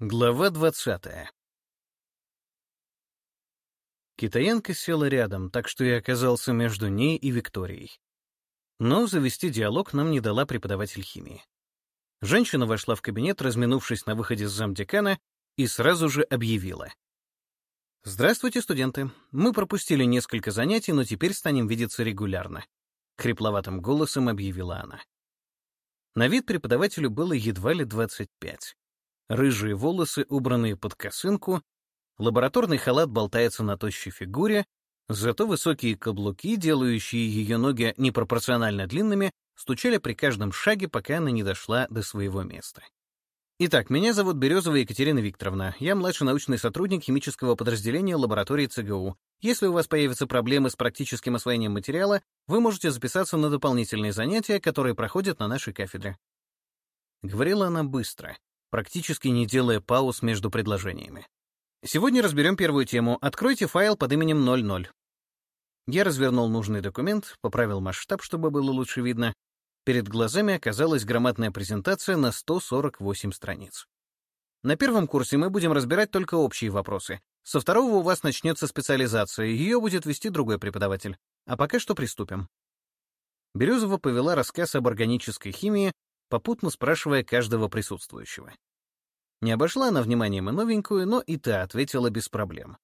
Глава двадцатая Китаянка села рядом, так что я оказался между ней и Викторией. Но завести диалог нам не дала преподаватель химии. Женщина вошла в кабинет, разминувшись на выходе с замдекана, и сразу же объявила. «Здравствуйте, студенты. Мы пропустили несколько занятий, но теперь станем видеться регулярно», — хрипловатым голосом объявила она. На вид преподавателю было едва ли 25. Рыжие волосы, убранные под косынку, лабораторный халат болтается на тощей фигуре, зато высокие каблуки, делающие ее ноги непропорционально длинными, стучали при каждом шаге, пока она не дошла до своего места. Итак, меня зовут Березова Екатерина Викторовна. Я младший научный сотрудник химического подразделения лаборатории ЦГУ. Если у вас появятся проблемы с практическим освоением материала, вы можете записаться на дополнительные занятия, которые проходят на нашей кафедре. Говорила она быстро, практически не делая пауз между предложениями. Сегодня разберем первую тему. Откройте файл под именем 00. Я развернул нужный документ, поправил масштаб, чтобы было лучше видно, Перед глазами оказалась громадная презентация на 148 страниц. На первом курсе мы будем разбирать только общие вопросы. Со второго у вас начнется специализация, ее будет вести другой преподаватель. А пока что приступим. Березова повела рассказ об органической химии, попутно спрашивая каждого присутствующего. Не обошла она вниманием и новенькую, но и та ответила без проблем.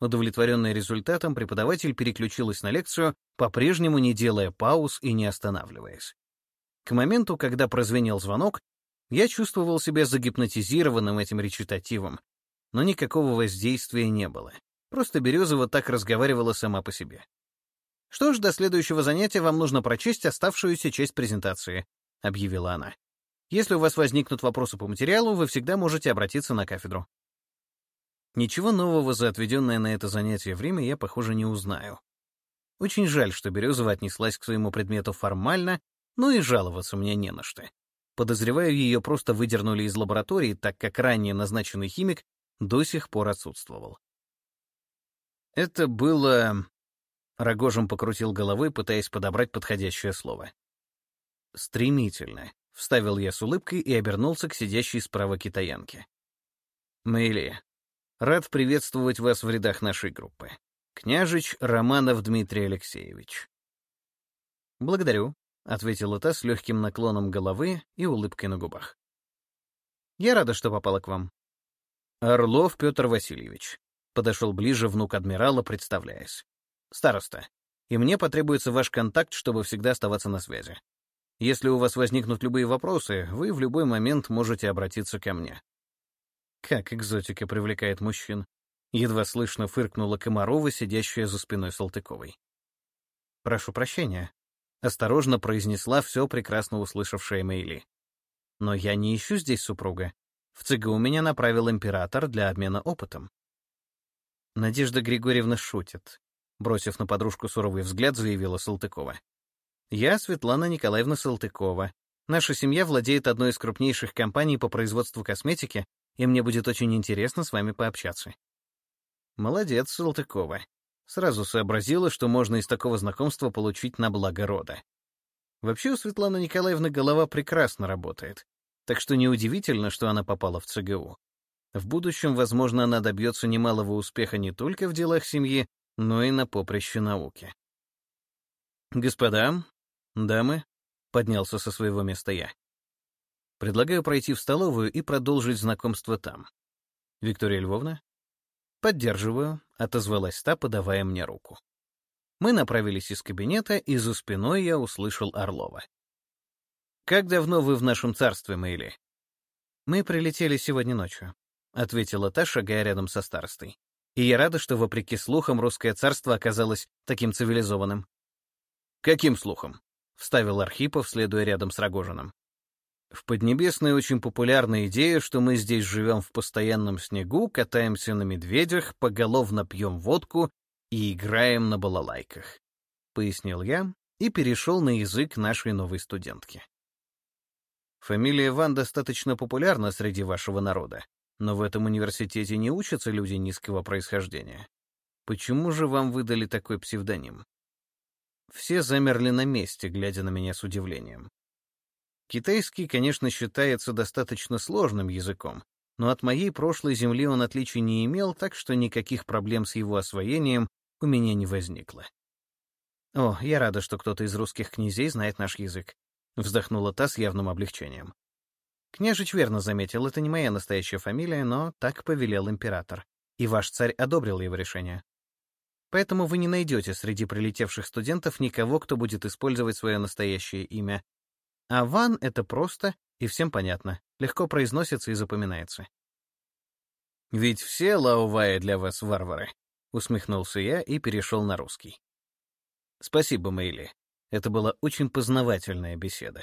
Удовлетворенная результатом, преподаватель переключилась на лекцию, по-прежнему не делая пауз и не останавливаясь. К моменту, когда прозвенел звонок, я чувствовал себя загипнотизированным этим речитативом, но никакого воздействия не было. Просто Березова так разговаривала сама по себе. «Что ж, до следующего занятия вам нужно прочесть оставшуюся часть презентации», — объявила она. «Если у вас возникнут вопросы по материалу, вы всегда можете обратиться на кафедру». Ничего нового за отведенное на это занятие время я, похоже, не узнаю. Очень жаль, что Березова отнеслась к своему предмету формально ну и жаловаться мне не на что. Подозреваю, ее просто выдернули из лаборатории, так как ранее назначенный химик до сих пор отсутствовал. Это было... Рогожин покрутил головой, пытаясь подобрать подходящее слово. «Стремительно», — вставил я с улыбкой и обернулся к сидящей справа китаянке. «Мэйли, рад приветствовать вас в рядах нашей группы. Княжич Романов Дмитрий Алексеевич». «Благодарю», — ответила та с легким наклоном головы и улыбкой на губах. «Я рада, что попала к вам». «Орлов Петр Васильевич», — подошел ближе внук адмирала, представляясь. «Староста, и мне потребуется ваш контакт, чтобы всегда оставаться на связи. Если у вас возникнут любые вопросы, вы в любой момент можете обратиться ко мне». Как экзотика привлекает мужчин. Едва слышно фыркнула Комарова, сидящая за спиной Салтыковой. «Прошу прощения», осторожно произнесла все прекрасно услышавшая Мейли. «Но я не ищу здесь супруга. В ЦГУ меня направил император для обмена опытом». Надежда Григорьевна шутит. Бросив на подружку суровый взгляд, заявила Салтыкова. «Я Светлана Николаевна Салтыкова. Наша семья владеет одной из крупнейших компаний по производству косметики, и мне будет очень интересно с вами пообщаться». «Молодец, Салтыкова. Сразу сообразила, что можно из такого знакомства получить на благо рода. Вообще у Светланы Николаевны голова прекрасно работает, так что неудивительно, что она попала в ЦГУ. В будущем, возможно, она добьется немалого успеха не только в делах семьи, но и на поприще науки. «Господа, дамы», — поднялся со своего места я. «Предлагаю пройти в столовую и продолжить знакомство там. Виктория Львовна, «Поддерживаю», — отозвалась та, подавая мне руку. Мы направились из кабинета, и за спиной я услышал Орлова. «Как давно вы в нашем царстве, Мэйли?» «Мы прилетели сегодня ночью», — ответила та, шагая рядом со старостой. «И я рада, что, вопреки слухам, русское царство оказалось таким цивилизованным». «Каким слухам?» — вставил Архипов, следуя рядом с Рогожиным. В Поднебесной очень популярна идея, что мы здесь живем в постоянном снегу, катаемся на медведях, поголовно пьем водку и играем на балалайках. Пояснил я и перешел на язык нашей новой студентки. Фамилия Ван достаточно популярна среди вашего народа, но в этом университете не учатся люди низкого происхождения. Почему же вам выдали такой псевдоним? Все замерли на месте, глядя на меня с удивлением. Китайский, конечно, считается достаточно сложным языком, но от моей прошлой земли он отличий не имел, так что никаких проблем с его освоением у меня не возникло. «О, я рада, что кто-то из русских князей знает наш язык», — вздохнула та с явным облегчением. Княжич верно заметил, это не моя настоящая фамилия, но так повелел император, и ваш царь одобрил его решение. Поэтому вы не найдете среди прилетевших студентов никого, кто будет использовать свое настоящее имя. А Ван — это просто и всем понятно, легко произносится и запоминается. «Ведь все лаувая для вас варвары», — усмехнулся я и перешел на русский. «Спасибо, Мэйли. Это была очень познавательная беседа».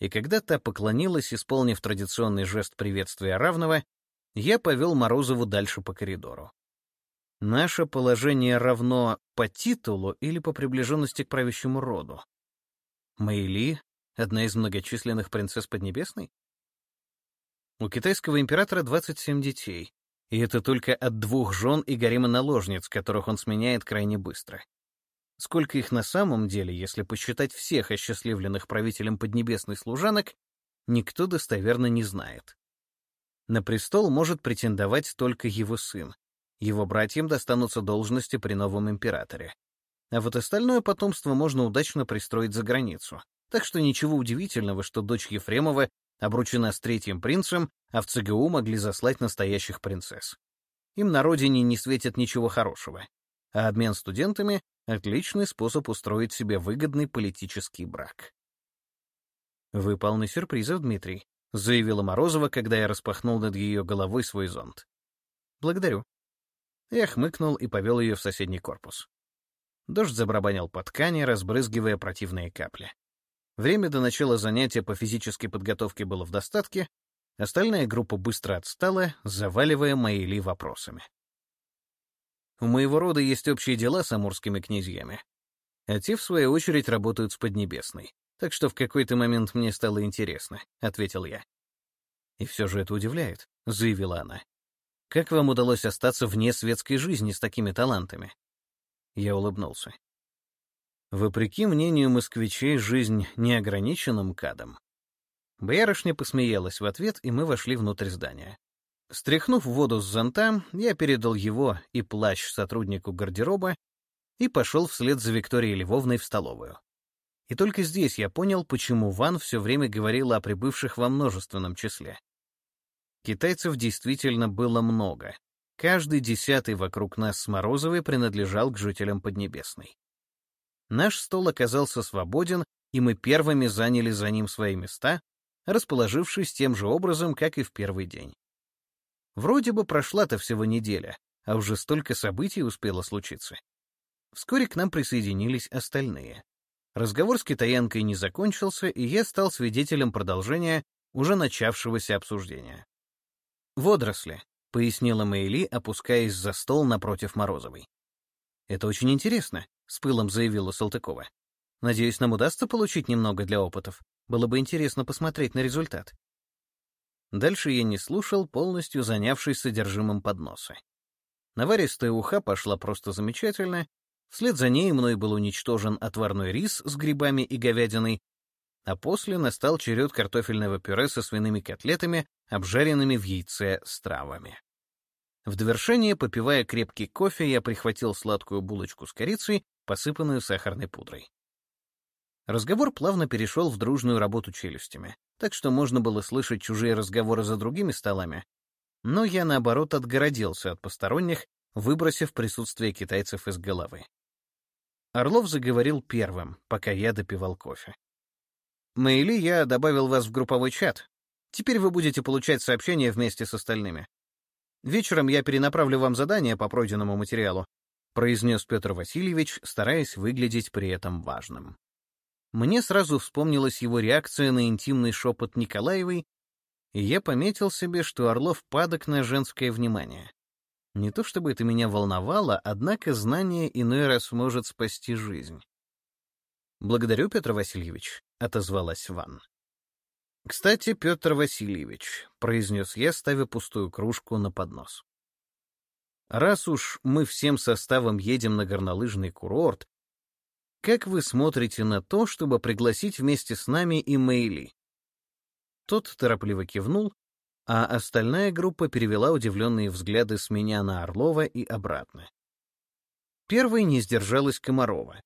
И когда та поклонилась, исполнив традиционный жест приветствия равного, я повел Морозову дальше по коридору. Наше положение равно по титулу или по приближенности к правящему роду? Мэйли — одна из многочисленных принцесс Поднебесной? У китайского императора 27 детей, и это только от двух жен и гарема наложниц, которых он сменяет крайне быстро. Сколько их на самом деле, если посчитать всех осчастливленных правителем Поднебесной служанок, никто достоверно не знает. На престол может претендовать только его сын, его братьям достанутся должности при новом императоре. А вот остальное потомство можно удачно пристроить за границу. Так что ничего удивительного, что дочь Ефремова обручена с третьим принцем, а в ЦГУ могли заслать настоящих принцесс. Им на родине не светит ничего хорошего. А обмен студентами — отличный способ устроить себе выгодный политический брак. «Вы полны сюрпризов, Дмитрий», — заявила Морозова, когда я распахнул над ее головой свой зонт. «Благодарю», я хмыкнул и повел ее в соседний корпус. Дождь забарабанил по ткани, разбрызгивая противные капли. Время до начала занятия по физической подготовке было в достатке, остальная группа быстро отстала, заваливая Маэли вопросами. У моего рода есть общие дела с амурскими князьями, а те, в свою очередь, работают с Поднебесной, так что в какой-то момент мне стало интересно, — ответил я. «И все же это удивляет», — заявила она. Как вам удалось остаться вне светской жизни с такими талантами?» Я улыбнулся. Вопреки мнению москвичей, жизнь не ограничена МКАДом. Боярышня посмеялась в ответ, и мы вошли внутрь здания. Стряхнув воду с зонта, я передал его и плащ сотруднику гардероба и пошел вслед за Викторией Львовной в столовую. И только здесь я понял, почему Ван все время говорила о прибывших во множественном числе. Китайцев действительно было много. Каждый десятый вокруг нас с Морозовой принадлежал к жителям Поднебесной. Наш стол оказался свободен, и мы первыми заняли за ним свои места, расположившись тем же образом, как и в первый день. Вроде бы прошла-то всего неделя, а уже столько событий успело случиться. Вскоре к нам присоединились остальные. Разговор с китаянкой не закончился, и я стал свидетелем продолжения уже начавшегося обсуждения. «Водоросли», — пояснила Мэйли, опускаясь за стол напротив Морозовой. «Это очень интересно», — с пылом заявила Салтыкова. «Надеюсь, нам удастся получить немного для опытов. Было бы интересно посмотреть на результат». Дальше я не слушал, полностью занявшись содержимым подноса. Наваристая уха пошла просто замечательно, вслед за ней мной был уничтожен отварной рис с грибами и говядиной, а после настал черед картофельного пюре со свиными котлетами, обжаренными в яйце с травами. В довершение, попивая крепкий кофе, я прихватил сладкую булочку с корицей, посыпанную сахарной пудрой. Разговор плавно перешел в дружную работу челюстями, так что можно было слышать чужие разговоры за другими столами, но я, наоборот, отгородился от посторонних, выбросив присутствие китайцев из головы. Орлов заговорил первым, пока я допивал кофе. Мэйли, я добавил вас в групповой чат. Теперь вы будете получать сообщения вместе с остальными. Вечером я перенаправлю вам задание по пройденному материалу, произнес Петр Васильевич, стараясь выглядеть при этом важным. Мне сразу вспомнилась его реакция на интимный шепот Николаевой, и я пометил себе, что Орлов падок на женское внимание. Не то чтобы это меня волновало, однако знание иной раз может спасти жизнь. «Благодарю, Петр Васильевич», — отозвалась Ван. «Кстати, Петр Васильевич», — произнес я, ставя пустую кружку на поднос. «Раз уж мы всем составом едем на горнолыжный курорт, как вы смотрите на то, чтобы пригласить вместе с нами и Мэйли?» Тот торопливо кивнул, а остальная группа перевела удивленные взгляды с меня на Орлова и обратно. Первой не сдержалась Комарова.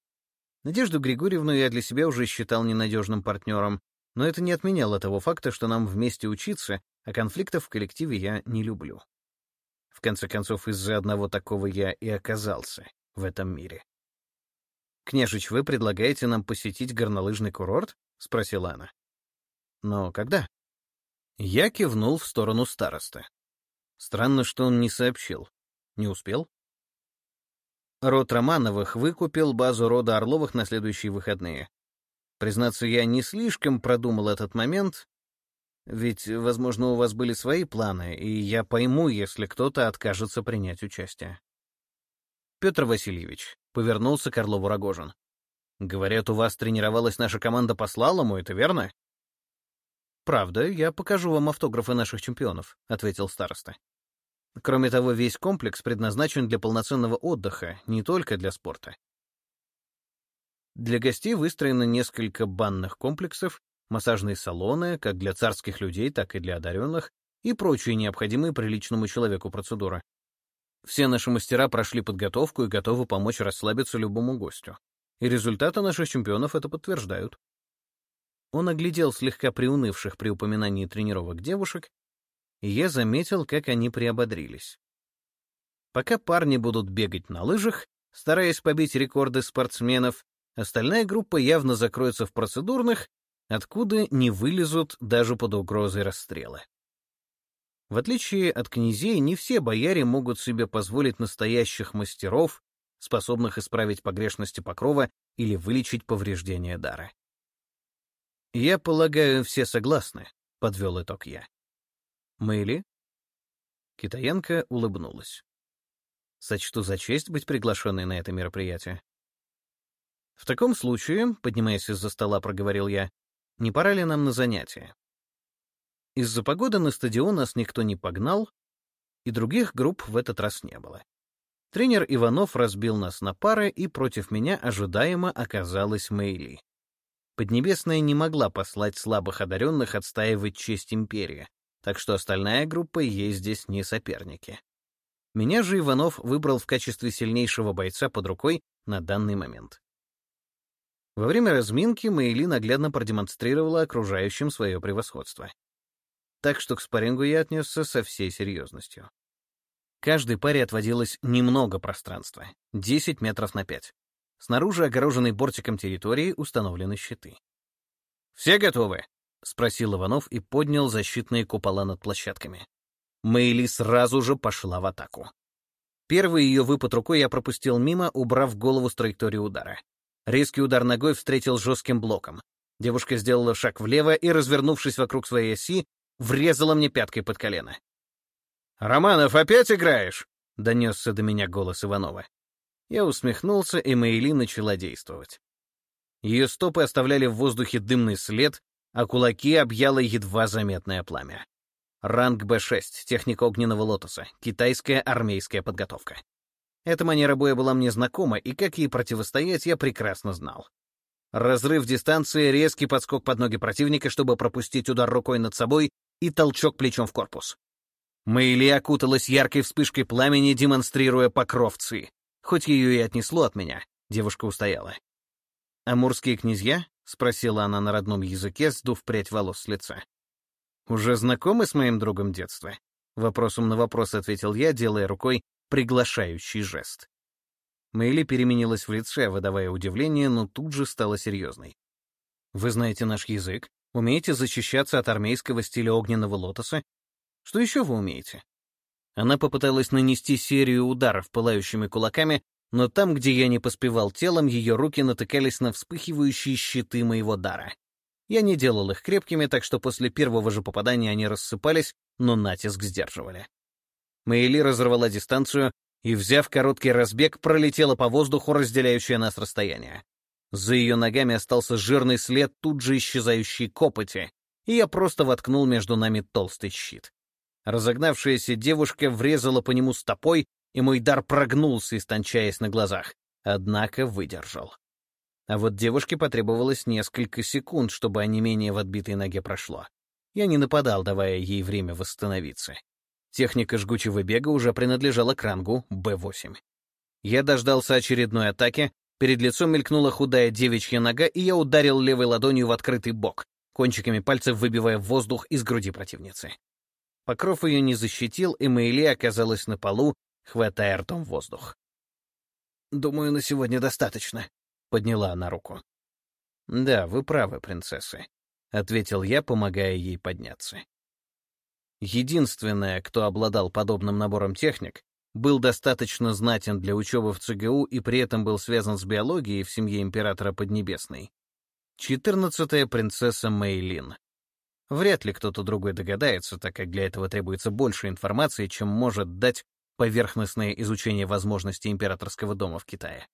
Надежду Григорьевну я для себя уже считал ненадежным партнером, но это не отменяло того факта, что нам вместе учиться, а конфликтов в коллективе я не люблю. В конце концов, из-за одного такого я и оказался в этом мире. «Княжич, вы предлагаете нам посетить горнолыжный курорт?» — спросила она. «Но когда?» Я кивнул в сторону староста. Странно, что он не сообщил. Не успел? Род Романовых выкупил базу рода Орловых на следующие выходные. Признаться, я не слишком продумал этот момент, ведь, возможно, у вас были свои планы, и я пойму, если кто-то откажется принять участие. Петр Васильевич повернулся к Орлову Рогожин. Говорят, у вас тренировалась наша команда по слалому, это верно? «Правда, я покажу вам автографы наших чемпионов», — ответил староста. Кроме того, весь комплекс предназначен для полноценного отдыха, не только для спорта. Для гостей выстроено несколько банных комплексов, массажные салоны, как для царских людей, так и для одаренных, и прочие необходимые приличному человеку процедуры. Все наши мастера прошли подготовку и готовы помочь расслабиться любому гостю. И результаты наших чемпионов это подтверждают. Он оглядел слегка приунывших при упоминании тренировок девушек, и я заметил, как они приободрились. Пока парни будут бегать на лыжах, стараясь побить рекорды спортсменов, остальная группа явно закроется в процедурных, откуда не вылезут даже под угрозой расстрела. В отличие от князей, не все бояре могут себе позволить настоящих мастеров, способных исправить погрешности покрова или вылечить повреждения дара. «Я полагаю, все согласны», — подвел итог я. «Мэйли?» Китаянка улыбнулась. «Сочту за честь быть приглашенной на это мероприятие». «В таком случае», — поднимаясь из-за стола, проговорил я, — «не пора ли нам на занятия?» Из-за погоды на стадион нас никто не погнал, и других групп в этот раз не было. Тренер Иванов разбил нас на пары, и против меня ожидаемо оказалась Мэйли. Поднебесная не могла послать слабых одаренных отстаивать честь империи, так что остальная группа ей здесь не соперники. Меня же Иванов выбрал в качестве сильнейшего бойца под рукой на данный момент. Во время разминки Мэйли наглядно продемонстрировала окружающим свое превосходство. Так что к спаррингу я отнесся со всей серьезностью. Каждой паре отводилось немного пространства — 10 метров на 5. Снаружи, огороженной бортиком территории, установлены щиты. «Все готовы?» — спросил Иванов и поднял защитные купола над площадками. Мэйли сразу же пошла в атаку. Первый ее выпад рукой я пропустил мимо, убрав голову с траектории удара. Резкий удар ногой встретил жестким блоком. Девушка сделала шаг влево и, развернувшись вокруг своей оси, врезала мне пяткой под колено. «Романов, опять играешь?» — донесся до меня голос Иванова. Я усмехнулся, и Мэйли начала действовать. Ее стопы оставляли в воздухе дымный след, а кулаки объяло едва заметное пламя. Ранг Б6, техника огненного лотоса, китайская армейская подготовка. Эта манера боя была мне знакома, и как ей противостоять, я прекрасно знал. Разрыв дистанции, резкий подскок под ноги противника, чтобы пропустить удар рукой над собой, и толчок плечом в корпус. Мэйли окуталась яркой вспышкой пламени, демонстрируя покров ци. Хоть ее и отнесло от меня, девушка устояла. «Амурские князья?» — спросила она на родном языке, сдув прядь волос с лица. «Уже знакомы с моим другом детства?» Вопросом на вопрос ответил я, делая рукой приглашающий жест. Мэйли переменилась в лице, выдавая удивление, но тут же стала серьезной. «Вы знаете наш язык? Умеете защищаться от армейского стиля огненного лотоса? Что еще вы умеете?» Она попыталась нанести серию ударов пылающими кулаками, но там, где я не поспевал телом, ее руки натыкались на вспыхивающие щиты моего дара. Я не делал их крепкими, так что после первого же попадания они рассыпались, но натиск сдерживали. Мэйли разорвала дистанцию и, взяв короткий разбег, пролетела по воздуху, разделяющее нас расстояние. За ее ногами остался жирный след тут же исчезающей копоти, и я просто воткнул между нами толстый щит. Разогнавшаяся девушка врезала по нему стопой, и мой дар прогнулся, истончаясь на глазах. Однако выдержал. А вот девушке потребовалось несколько секунд, чтобы онемение в отбитой ноге прошло. Я не нападал, давая ей время восстановиться. Техника жгучего бега уже принадлежала к рангу Б8. Я дождался очередной атаки, перед лицом мелькнула худая девичья нога, и я ударил левой ладонью в открытый бок, кончиками пальцев выбивая воздух из груди противницы. Покров ее не защитил, и Мэйли оказалась на полу, хватая ртом воздух. «Думаю, на сегодня достаточно», — подняла она руку. «Да, вы правы, принцессы», — ответил я, помогая ей подняться. Единственное, кто обладал подобным набором техник, был достаточно знатен для учебы в ЦГУ и при этом был связан с биологией в семье императора Поднебесной. Четырнадцатая принцесса Мэйлин. Вряд ли кто-то другой догадается, так как для этого требуется больше информации, чем может дать поверхностное изучение возможностей императорского дома в Китае.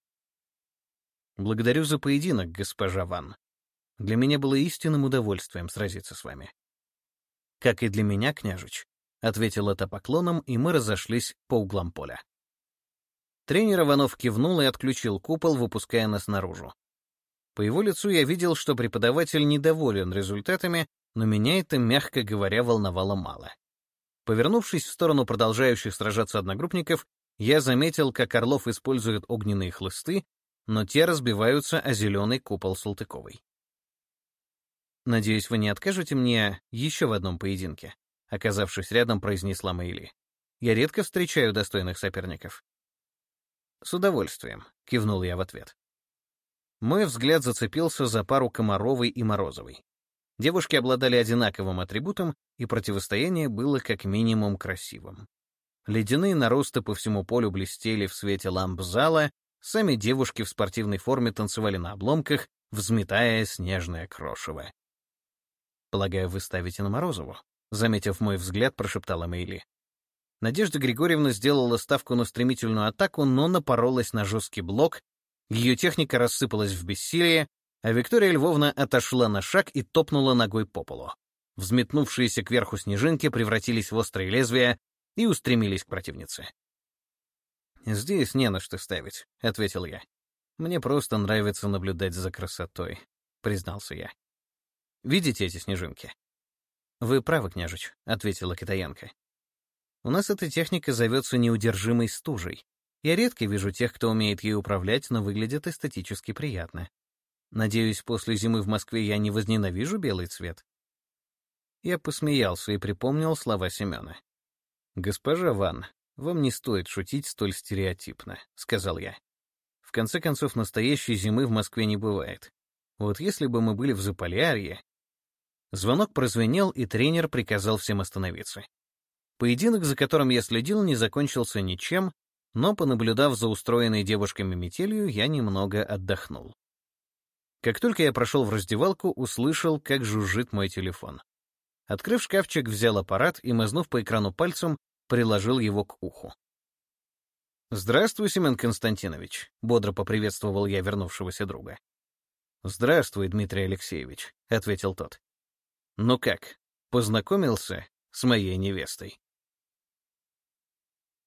Благодарю за поединок, госпожа Ван. Для меня было истинным удовольствием сразиться с вами. Как и для меня, княжич, — ответил это поклоном, и мы разошлись по углам поля. Тренер Иванов кивнул и отключил купол, выпуская нас наружу. По его лицу я видел, что преподаватель недоволен результатами, но меня это, мягко говоря, волновало мало. Повернувшись в сторону продолжающих сражаться одногруппников, я заметил, как Орлов использует огненные хлысты, но те разбиваются о зеленый купол Салтыковой. «Надеюсь, вы не откажете мне еще в одном поединке», оказавшись рядом, произнесла Мэйли. «Я редко встречаю достойных соперников». «С удовольствием», — кивнул я в ответ. Мой взгляд зацепился за пару Комаровой и Морозовой. Девушки обладали одинаковым атрибутом, и противостояние было как минимум красивым. Ледяные наросты по всему полю блестели в свете ламп зала, сами девушки в спортивной форме танцевали на обломках, взметая снежное крошево. «Полагаю, вы ставите на Морозову?» Заметив мой взгляд, прошептала Мэйли. Надежда Григорьевна сделала ставку на стремительную атаку, но напоролась на жесткий блок, ее техника рассыпалась в бессилие, а Виктория Львовна отошла на шаг и топнула ногой по полу. Взметнувшиеся кверху снежинки превратились в острые лезвия и устремились к противнице. «Здесь не на что ставить», — ответил я. «Мне просто нравится наблюдать за красотой», — признался я. «Видите эти снежинки?» «Вы правы, княжич», — ответила китаянка. «У нас эта техника зовется неудержимой стужей. Я редко вижу тех, кто умеет ей управлять, но выглядит эстетически приятно. Надеюсь, после зимы в Москве я не возненавижу белый цвет. Я посмеялся и припомнил слова Семена. «Госпожа Ван, вам не стоит шутить столь стереотипно», — сказал я. «В конце концов, настоящей зимы в Москве не бывает. Вот если бы мы были в Заполярье...» Звонок прозвенел, и тренер приказал всем остановиться. Поединок, за которым я следил, не закончился ничем, но, понаблюдав за устроенной девушками метелью, я немного отдохнул. Как только я прошел в раздевалку, услышал, как жужжит мой телефон. Открыв шкафчик, взял аппарат и, мазнув по экрану пальцем, приложил его к уху. «Здравствуй, Семен Константинович», — бодро поприветствовал я вернувшегося друга. «Здравствуй, Дмитрий Алексеевич», — ответил тот. «Ну как, познакомился с моей невестой?»